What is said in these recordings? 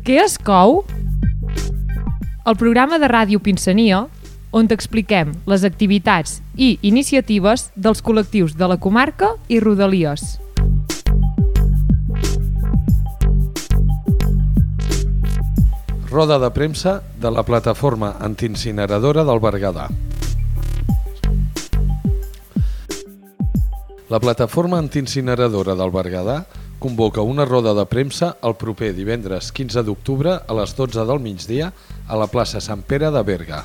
Què es cou? El programa de ràdio Pinsania, on t'expliquem les activitats i iniciatives dels col·lectius de la comarca i Rodalies. Roda de premsa de la plataforma antiincineradora del Berguedà. La plataforma antiincineradora del Berguedà convoca una roda de premsa el proper divendres 15 d'octubre a les 12 del migdia a la plaça Sant Pere de Berga.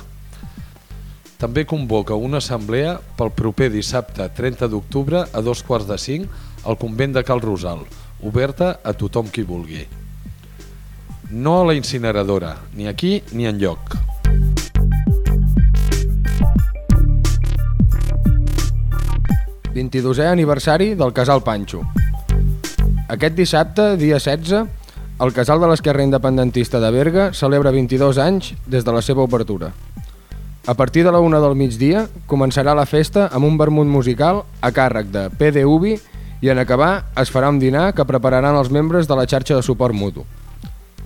També convoca una assemblea pel proper dissabte 30 d'octubre a dos quarts de cinc al convent de Cal Rosal, oberta a tothom qui vulgui. No a la incineradora, ni aquí ni en lloc. ...22è aniversari del Casal Panxo. Aquest dissabte, dia 16, el Casal de l'Esquerra Independentista de Berga celebra 22 anys des de la seva obertura. A partir de la una del migdia començarà la festa amb un vermut musical a càrrec de PDUBI i en acabar es farà un dinar que prepararan els membres de la xarxa de suport mutu.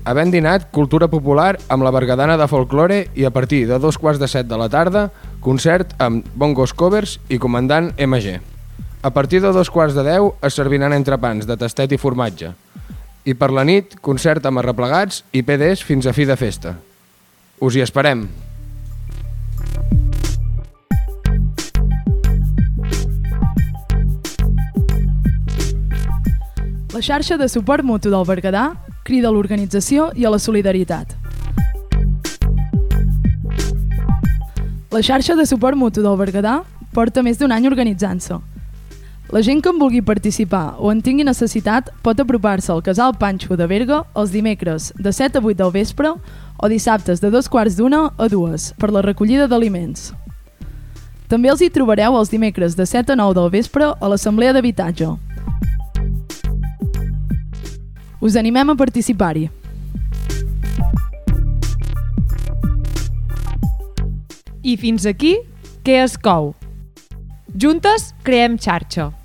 Havent dinat, cultura popular amb la Bergadana de folklore i a partir de dos quarts de set de la tarda, concert amb bongos covers i comandant MG. A partir de dos quarts de deu es serviran entrepans de tastet i formatge. I per la nit, concert amb arreplegats i PDs fins a fi de festa. Us hi esperem! La xarxa de suport mutu del Berguedà crida a l'organització i a la solidaritat. La xarxa de suport mutu del Berguedà porta més d'un any organitzant-se. La gent que en vulgui participar o en tingui necessitat pot apropar-se al Casal Panxo de Berga els dimecres de 7 a 8 del vespre o dissabtes de dos quarts d'una a dues per la recollida d'aliments. També els hi trobareu els dimecres de 7 a 9 del vespre a l'Assemblea d'Habitatge. Us animem a participar-hi. I fins aquí, què es cou? Juntes creem xarxa.